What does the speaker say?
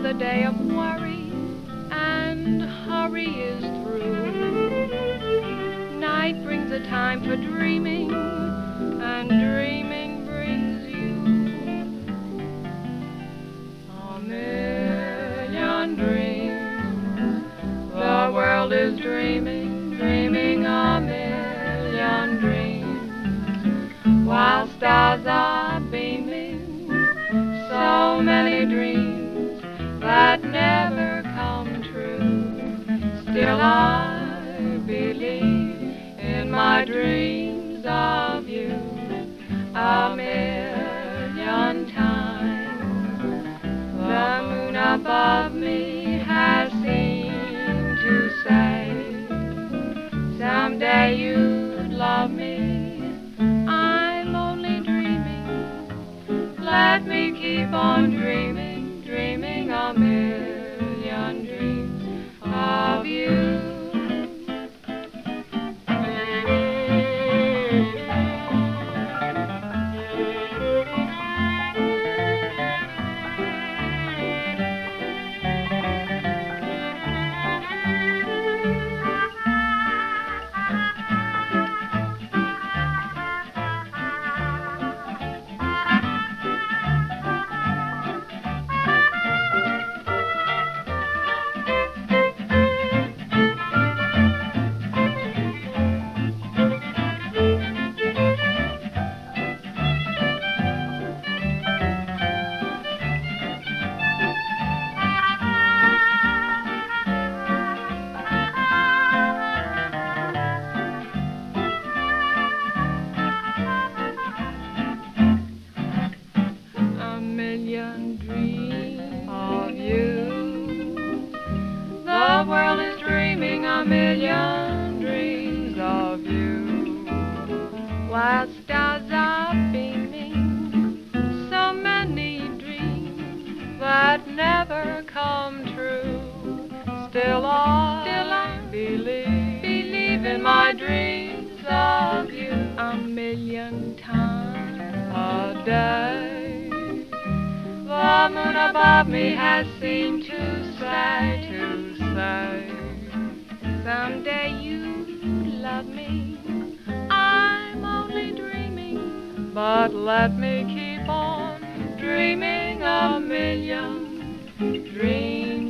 The day of worry and hurry is through. Night brings a time for dreaming, and dreaming brings you a million dreams. The world is dreaming, dreaming. That never come true. Still I believe in my dreams of you a million times. The moon above me has seemed to say, Someday you'd love me. I'm only dreaming. Let me keep on dreaming, million dreams of you. The world is dreaming a million dreams of you. While stars The moon above me has seemed to sigh, to sigh. someday you love me. I'm only dreaming, but let me keep on dreaming a million dreams